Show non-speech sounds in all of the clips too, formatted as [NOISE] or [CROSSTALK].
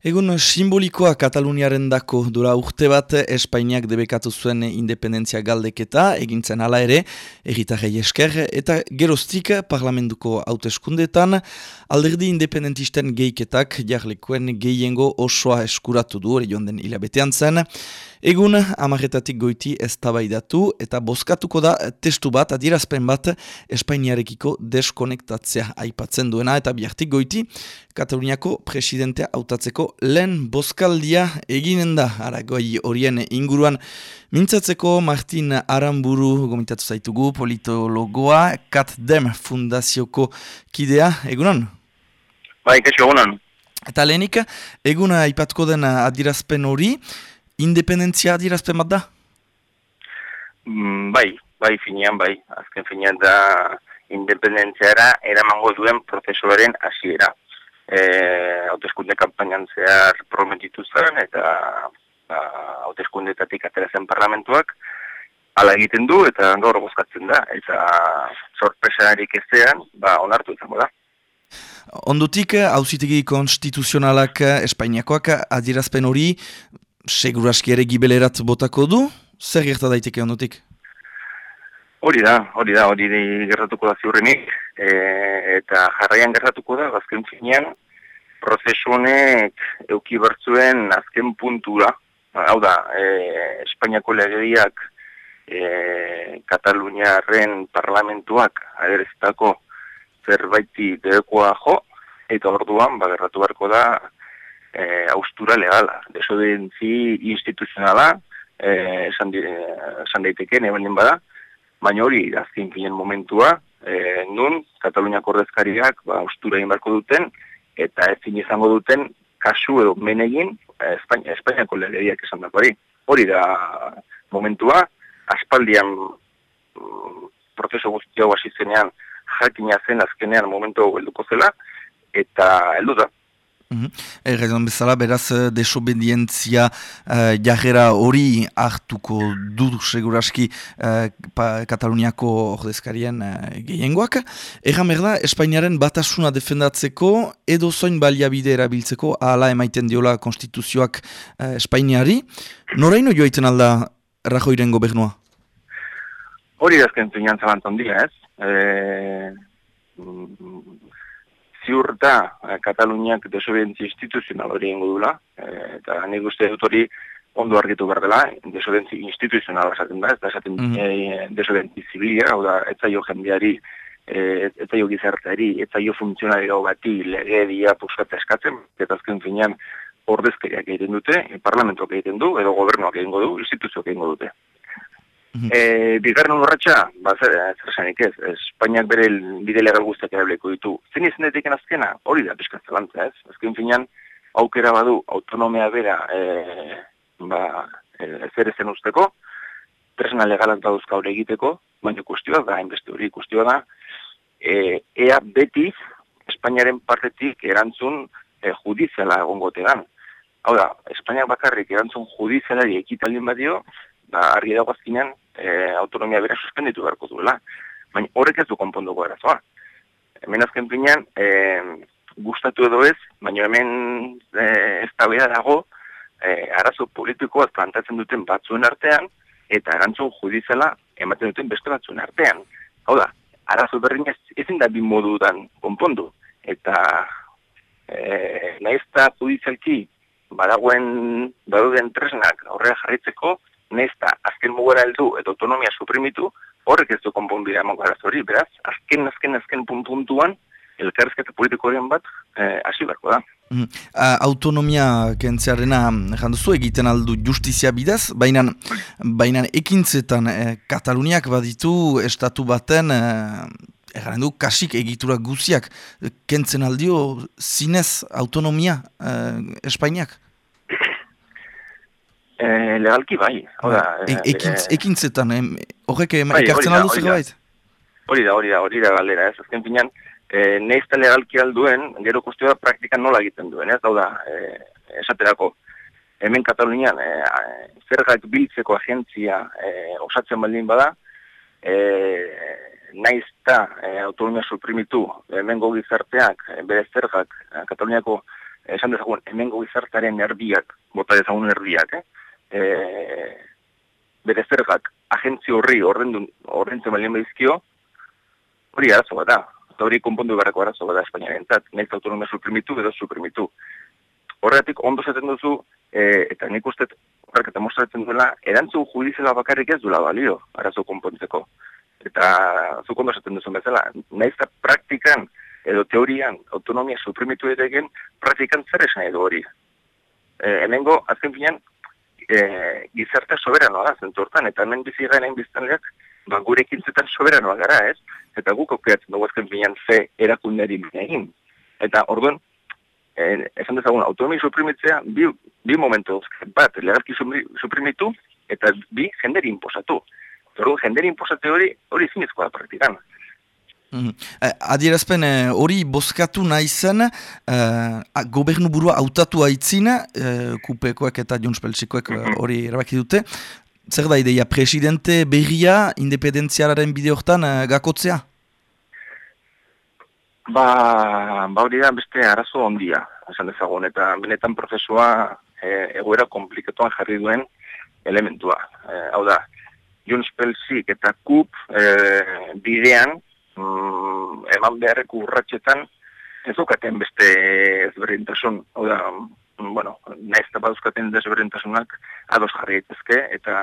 Egun simbolikoa Kataluniaren dako dura urte bat Espainiak debekatu zuen independentzia galdeketa, egintzen hala ere, egitarrei esker, eta gerostik parlamentuko hauteskundetan, alderdi independentisten geiketak jarlekoen gehiengo osoa eskuratu du, hori joan den hilabetean zen, Egun, amaretatik goiti ez tabaidatu eta boskatuko da testu bat, adierazpen bat, Espainiarekiko deskonektatzea aipatzen duena eta biartik goiti, Kataluniako presidentea hautatzeko lehen boskaldia eginen da aragoi horien inguruan. Mintzatzeko Martin Aramburu gomitatu zaitugu politologoa, Kat Dem fundazioko kidea, egunon? Bai, kaixo egunon. Eta lehenik, eguna ipatuko den adirazpen hori, independentzia adirazpen bat da? Mm, bai, bai, finean, bai. Azken finean da independentziara eramango duen prozesuaren hasiera eh kanpainan zehar prometitu zen eta ba hauteskundetatik atera zen parlamentuak hala egiten du eta gaur bozkatzen da eta sorpresarik ezean ba onartu izango da Ondutik, hauzitegi konstituzionalak Espainiakoak adierazpen hori seguraski ere gibelerat botako du? Zer gerta daiteke ondutik? Hori da, hori da, hori gertatuko da ziurrenik, e, eta jarraian gertatuko da, azken finean, prozesu honek euki bertzuen azken puntura, hau da, e, Espainiako legediak e, Kataluniaren parlamentuak adereztako zerbaiti dekoa jo, eta orduan, ba, gertatu beharko da, e, austura legala, desobedentzi instituzionala, e, esan, esan daiteke, nebelin bada, baina hori azken finen momentua, e, nun Kataluniako ordezkariak ba, ustura egin barko duten, eta ezin izango duten kasu edo menegin e, Espainia, Espainiako legediak esan hori. Hori da momentua, aspaldian mm, prozeso guztiago hasi zenean jakina zen azkenean momentu helduko zela, eta heldu da. Erregon bezala, beraz, eh, desobedientzia uh, jarrera hori hartuko du seguraski uh, Kataluniako ordezkarien uh, gehiengoak. Erran berda, Espainiaren batasuna defendatzeko edo zoin baliabide erabiltzeko ala emaiten diola konstituzioak uh, Espainiari. Noraino joaiten alda Rajoiren gobernua? Hori dazken zinean zalantzon dira, ez? E ziur da eh, Kataluniak desobedientzia instituzional hori ingo dula, eh, eta nik uste dut hori ondo argitu behar dela, desobedientzia instituzional esaten da, ez da esaten mm -hmm. zibilia, hau da, ez zailo jendeari, ez zailo gizarteari, ez zailo funtzionario bati legedia puskatza eskatzen, eta azken finean ordezkeriak egiten dute, parlamentuak egiten du, edo gobernuak egingo du, instituzioak egingo dute. E, bigarren urratxa, ba, zer, zer zanik ez, Espainiak bere bide legal guztiak erabileko ditu. Zen izan daiteken azkena, hori da, peskaz zelantza ez. Azken finean, aukera badu autonomia bera e, ba, e, zer ezen usteko, tresna legalak dauzka hori egiteko, baina kustioa da, hainbeste hori kustioa da, e, ea beti Espainiaren partetik erantzun e, judiziala egongote Hau da, Espainiak bakarrik erantzun judizialari ekitaldin badio, ba, argi dago azkinean e, autonomia bera suspenditu beharko duela. Baina horrek ez du konponduko erazoa. Hemen azken pinean, e, gustatu edo ez, baina hemen e, ez da dago, e, arazo politikoak plantatzen duten batzuen artean, eta erantzun judizela ematen duten beste batzuen artean. Hau da, arazo berrin ez, ezin da bin modudan konpondu. Eta e, nahiz judizialki badagoen baduden tresnak aurrera jarritzeko, nesta azken mugara heldu eta autonomia suprimitu, horrek ez du konponbidea emango hori, beraz, azken, azken, azken puntuan, elkarrezketa politikoaren bat eh, hasi beharko da. Mm. autonomia kentzearena janduzu egiten aldu justizia bidez, baina baina ekintzetan eh, Kataluniak baditu estatu baten eh, du, kasik egitura guziak kentzen aldio zinez autonomia eh, Espainiak? E, legalki bai. Oda, e, ekintzetan, horrek bai, ekartzen aldu zerbait? Hori da, hori da, hori da galdera, ez azken finan, e, neizta legalki alduen, gero kustioa praktikan nola egiten duen, ez dauda, e, esaterako, hemen Katalunian, e, zergak biltzeko agentzia e, osatzen baldin bada, e, naizta e, autonomia suprimitu, hemen gizarteak, bere zergak, Kataluniako esan dezagun, hemengo izartaren erdiak, bota dezagun erdiak, eh? E, bere zergak, agentzio horri horrentzen balien behizkio, hori arazo bat da. Eta hori konpondu beharreko arazo bat da Espainiaren zat, nahiz autonomia suprimitu edo suprimitu. Horretik ondo zaten duzu, e, eta nik uste horrek eta mostratzen duela, erantzu judizela bakarrik ez duela balio, arazo konpontzeko. Eta zuk ondo zaten duzu bezala, nahiz eta praktikan edo teorian autonomia suprimitu edegen, praktikan zer esan edo hori. E, hemengo, azken finean, e, gizarte soberanoa da, zentortan, eta hemen bizi garen biztanleak, ba, gure ekintzetan soberanoa gara, ez? Eta guk aukeatzen dugu ezken binean ze erakunderi egin. Eta orduan, e, esan dezagun, autonomi suprimitzea, bi, bi momentu, bat, legalki suprimitu, eta bi, jenderi imposatu. Orduan, jenderi imposatu hori, hori zinezkoa praktikan. Mm adierazpen eh, hori bozkatu nahi zen, uh, gobernu burua autatu haitzin, uh, kupekoek eta jonspeltsikoek mhm. hori erabaki dute. Zer da ideia, presidente berria independentziararen bide hortan uh, gakotzea? Ba, ba hori da beste arazo ondia, esan dezagun, eta benetan prozesua e, egoera komplikatuan jarri duen elementua. E, hau da, Junspelsik eta KUP e, bidean, mm, eman beharreko urratxetan, ez dukaten beste ezberdintasun, hau da, mm, bueno, nahiz eta baduzkaten desberdintasunak ados jarri etezke, eta,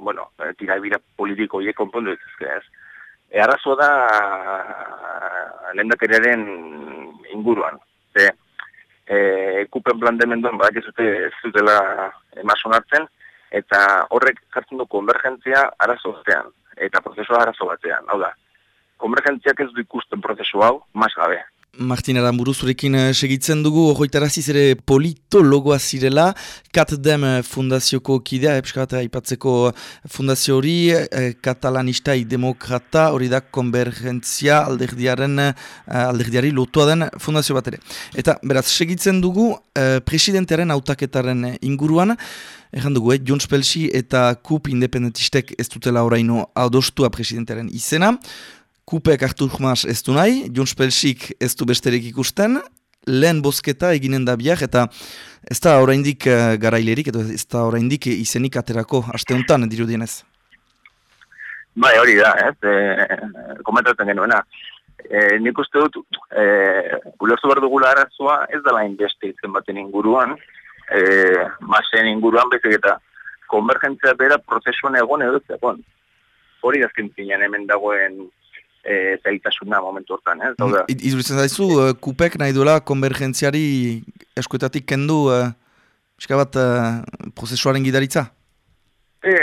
bueno, tira ebira politiko hiek konpondu etezke, ez. E, arrazo da, lehendakeriaren inguruan, ze, e, kupen plantemenduan badak ez dutela emason hartzen, eta horrek jartzen du konvergentzia arazo batean, eta prozesua arazo batean, hau da, konvergentziak ez du ikusten prozesu hau, mas gabe. Martin Aramburu zurekin eh, segitzen dugu, horretaraziz ere politologoa zirela, Kat Dem eh, fundazioko kidea, epskat aipatzeko fundazio hori, eh, katalanistai demokrata, hori da konvergentzia alderdiaren, alderdiari lotua den fundazio bat ere. Eta beraz, segitzen dugu, presidentearen autaketaren inguruan, Egan dugu, eh, Jons Pelsi eta KUP independentistek ez dutela oraino adostua presidentearen izena. Kupek hartu jumaz ez du nahi, Jons Pelsik ez du besterik ikusten, lehen bosketa eginen da biak, eta ez da oraindik uh, garailerik, edo ez da oraindik izenik aterako asteuntan dirudienez. Bai, hori da, ez, e, komentatzen genuena. E, nik uste dut, e, ulertu behar dugula arazoa, ez da lain beste izen baten inguruan, e, masen inguruan bezik eta konvergentzia bera prozesuan egon edo egon. Hori azken zinean hemen dagoen e, zaitasuna momentu hortan, eh? Zauda. Mm, Izuritzen daizu, uh, kupek nahi duela konvergentziari eskuetatik kendu uh, bat uh, prozesuaren gidaritza? E,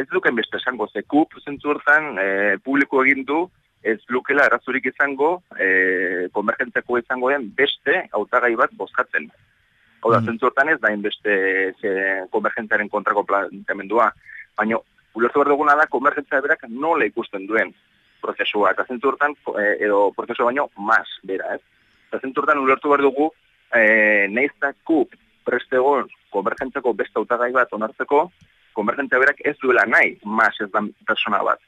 ez duken beste esango, ze kup zentzu hortan e, publiko egin du, ez lukela errazurik izango, e, konvergentziako izango den beste hautagai bat bozkatzen. Hau da, mm. zentzu hortan ez da beste konvergentziaren kontrako planteamendua, baina ulertu behar duguna da, konvergentzia berak nola ikusten duen prozesua. Eta zenturtan, e, edo prozesu baino, mas, bera, ez? Eta zenturtan ulertu behar dugu, e, neiztaku prestegon konvergentzeko beste autagai bat onartzeko, konvergentzia berak ez duela nahi, mas ez da persona bat.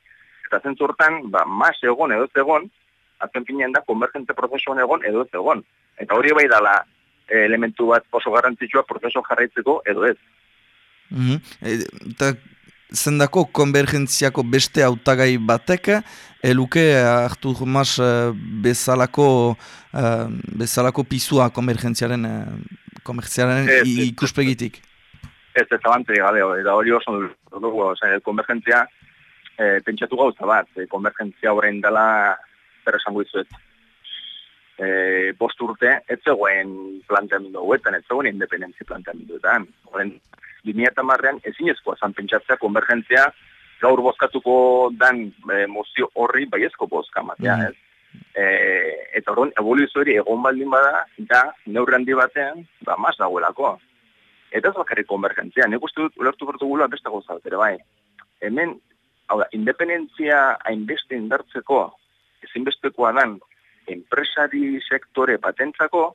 Eta zenturtan, ba, mas egon edo egon, azken finean da, konvergentze prozesuan egon edo ez egon. Eta hori bai dala e, elementu bat oso garrantzitsua prozesu jarraitzeko edo ez. Mm -hmm. Eta zendako konvergentziako beste hautagai batek, eluke hartu mas eh, bezalako, uh, bezalako pisua konvergentziaren, konvergentziaren ikuspegitik. Ez, ez abantri gabe, eta hori oso dugu, konvergentzia, e, pentsatu gauza bat, e, konvergentzia horrein dela, zer esango izuet, e, bost urte, ez zegoen planteamendu guetan, ez zegoen independentzi planteamenduetan. Horren, 2000 marrean ezin ezkoa zan pentsatzea konvergentzia gaur bozkatuko dan e, mozio horri baiezko bozka matea, mm. ez? E, eta horren, evoluzio hori egon baldin bada, da, neurri handi batean, ba, mas dagoelako. Eta ez bakarrik konvergentzia, nik uste dut, ulertu bertu gula beste goza ere bai. Hemen, hau da, independentzia hainbeste indartzeko, ezinbestekoa dan, enpresari sektore patentzako,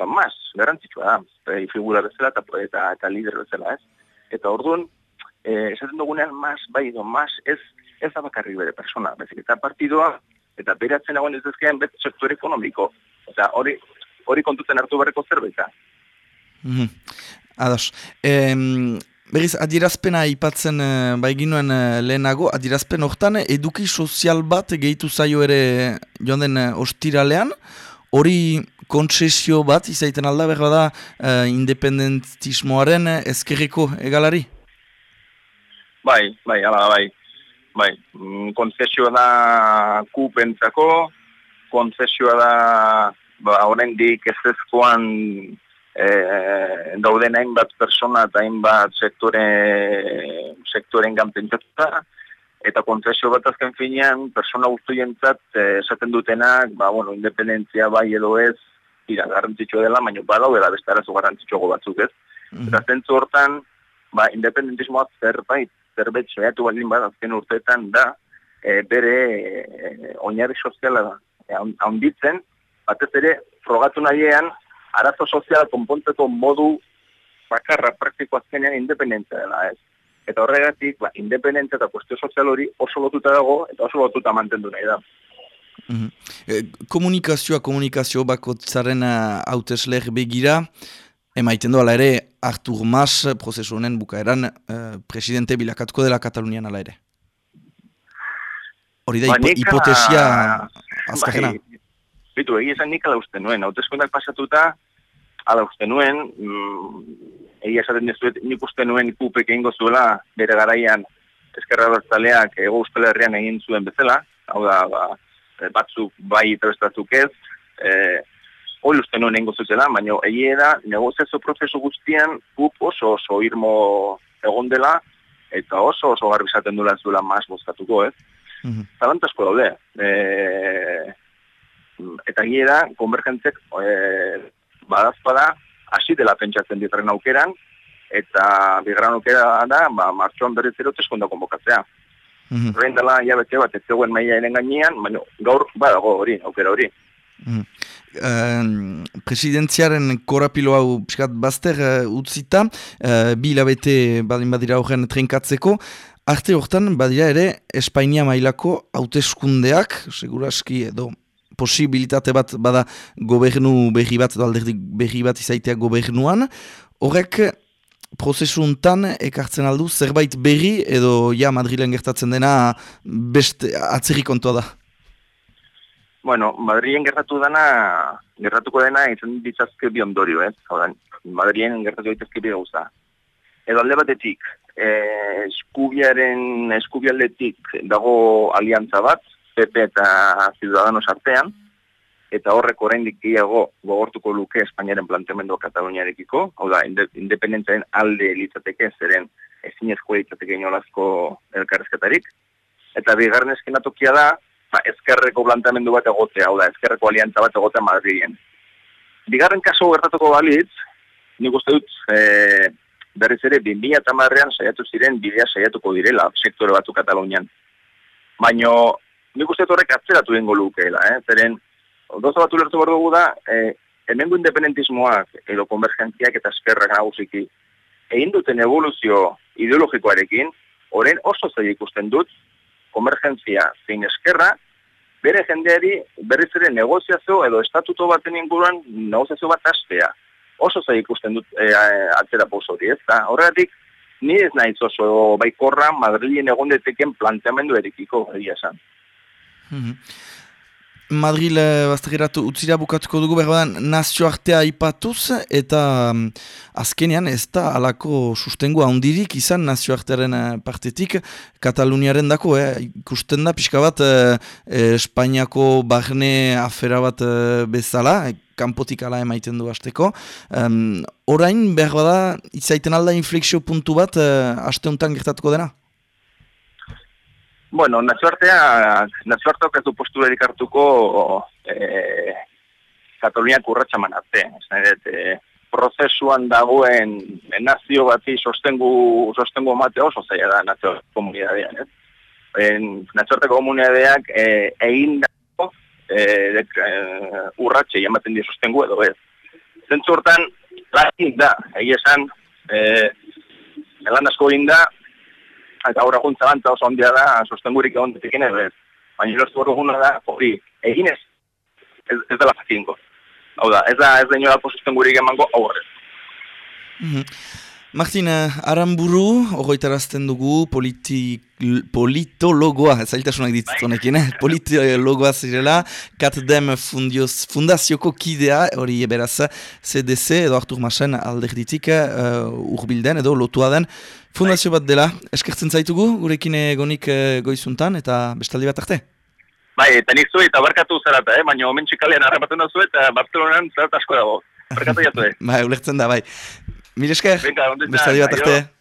ba, mas, garantzitsua da, e, figura bezala eta, eta, eta lider bezala, ez? Eta orduan, eh, esaten dugunean, mas, bai, edo, mas, ez, ez da bakarri bere persona, bezik, eta partidoa, eta beratzen dagoen ez dezkean bet sektor ekonomiko. Eta hori, hori kontutzen hartu berreko zerbait da. Mm -hmm. Ados. Em, berriz, adirazpena ipatzen uh, bai ginuen uh, lehenago, adirazpen hortan eduki sozial bat gehitu zaio ere joan den uh, ostiralean, hori kontsesio bat izaiten alda behar da uh, independentismoaren ezkerreko egalari? Bai, bai, ala, bai. Bai, mm, konzesioa da kupentzako, konzesioa da ba, oraindik ez ezkoan e, dauden hainbat persona eta hainbat sektore, sektoren ganpentzatuta, eta kontzesio bat azken finean, persona guztu jentzat, eh, esaten dutenak, ba, bueno, independentzia bai edo ez, ira, garrantzitsua dela, baina badau dela beste arazo garrantzitsuago batzuk ez. Mm -hmm. Eta zentzu hortan, ba, independentismoak zerbait, zerbait saiatu baldin bat azken urteetan da, e, bere e, oinarri soziala da, haunditzen, batez ere, frogatu nahiean, arazo soziala konpontzeko modu bakarra praktiko azkenean independentzia dela, ez? Eta horregatik, ba, independentzia eta kuestio sozial hori oso lotuta dago eta oso lotuta mantendu nahi da. Mm -hmm. komunikazioa, komunikazio bako zaren hautesler begira, emaiten doala ere, Artur Mas, prozesu honen bukaeran, uh, presidente bilakatuko dela Katalunian ala ere. Hori da, ba, hipotesia azkajena. Bai, Bitu, egia esan nik ala uste nuen, hautezkoendak pasatuta, ala uste nuen, mm, egia esaten dizuet, nik uste nuen ikupek egingo zuela, bere garaian, eskerra batzaleak ego herrian egin zuen bezala, hau da, ba, batzuk bai trebestatuk ez, e, hori uste nuen egingo zutela, baina egia da, negoziazio prozesu guztian, kup oso oso irmo egon dela, eta oso oso garbizaten dula ez duela mas bozkatuko, ez? Mm -hmm. Zalantasko daude. E, eta gie da, konvergentzek e, badazpada hasi dela pentsatzen ditaren aukeran, eta bigarren aukera da, ba, martxoan berriz ero teskonda konbokatzea. Mm -hmm. dela, ja bete bat, ez zegoen maia eren gainean, baina gaur badago hori, aukera hori. Mm presidentziaren korapilo hau piskat bazter uh, utzita, uh, bi labete badin badira horren trenkatzeko, arte hortan badira ere Espainia mailako hauteskundeak, seguraski edo posibilitate bat bada gobernu berri bat, alderdi berri bat izaitea gobernuan, horrek prozesu ekartzen aldu zerbait berri edo ja Madrilen gertatzen dena beste atzerri kontua da? Bueno, Madrilen gertatu dena, gertatuko dena izan ditzazke bi ondorio, eh? Madrilen gertatu ditzazke bi gauza. Edo alde batetik, eh, eskubiaren, eskubialetik dago aliantza bat, PP eta Ciudadanos artean, eta horrek oraindik gehiago gogortuko luke Espainiaren planteamendu Kataluniarekiko, hau da, independentzaren alde litzateke, zeren ezinezko litzateke inolazko elkarrezketarik. Eta bigarren eskenatokia da, ba, ezkerreko planteamendu bat egotea, hau da, ezkerreko aliantza bat egotea Madriden. Bigarren kaso gertatuko balitz, nik uste dut, e, berriz ere, 2000 eta marrean saiatu ziren bidea saiatuko direla sektore batu Katalunian. Baina nik uste horrek atzeratu dengo lukeela, eh? zeren, doza bat ulertu behar dugu da, eh, hemengo independentismoak edo konvergentziak eta eskerrak nagusiki, egin duten evoluzio ideologikoarekin, orain oso zei ikusten dut, konvergentzia zein eskerra, bere jendeari berriz ere negoziazio edo estatuto baten inguruan negoziazio bat astea. Oso zei ikusten dut e, atzera hori, ez da? Horregatik, ni ez nahiz oso baikorra Madrilien egon deteken planteamendu erikiko, egia esan. Mhm. Madril eh, bazteratu utzira bukatuko dugu berbadan nazio artea ipatuz eta um, azkenean ez da alako sustengoa handirik izan nazio artearen uh, partetik Kataluniaren dako, eh? ikusten da pixka bat uh, Espainiako barne afera bat uh, bezala, kanpotik ala emaiten du hasteko. Um, orain behar bada izaiten alda inflexio puntu bat uh, aste honetan gertatuko dena? Bueno, nazioarteak, nazioarteak ez du postura hartuko e, Kataluniak urratxa manate. E, prozesuan dagoen nazio bati sostengu, sostengu mate oso zaila da nazio komunidadean. Ez? En, nazioarteko komunidadeak e, egin dago e, e, urratxe jamaten di sostengu edo ez. Zentzu hortan, lakin da, egiesan, e, elan asko egin da, eta aurra juntza oso ondia da, sostengurik egon detekin edo ez. Baina lortu hori da, hori, egin ez, ez, dela jakinko. Hau da, ez da ez da inola posizten gure emango aurrez. Mm Martin, Aramburu, ogoitarazten dugu, politi, politologoa, ez ailtasunak ditzutonekin, eh? [LAUGHS] politologoa zirela, KatDem fundazioko kidea, hori eberaz, CDC, edo Artur Masen alderditik uh, urbilden, edo lotua den, fundazio bat dela, eskertzen zaitugu, gurekin egonik uh, goizuntan, eta bestaldi bat arte? Bai, eta nik zuet, abarkatu zarata, eh? baina omen txikalean harrapatzen da zuet, eta Barcelonan zerat asko dago. Barkatu jatu, eh? [LAUGHS] bai, ulertzen da, bai. Mil esker, Venga, besta bat arte.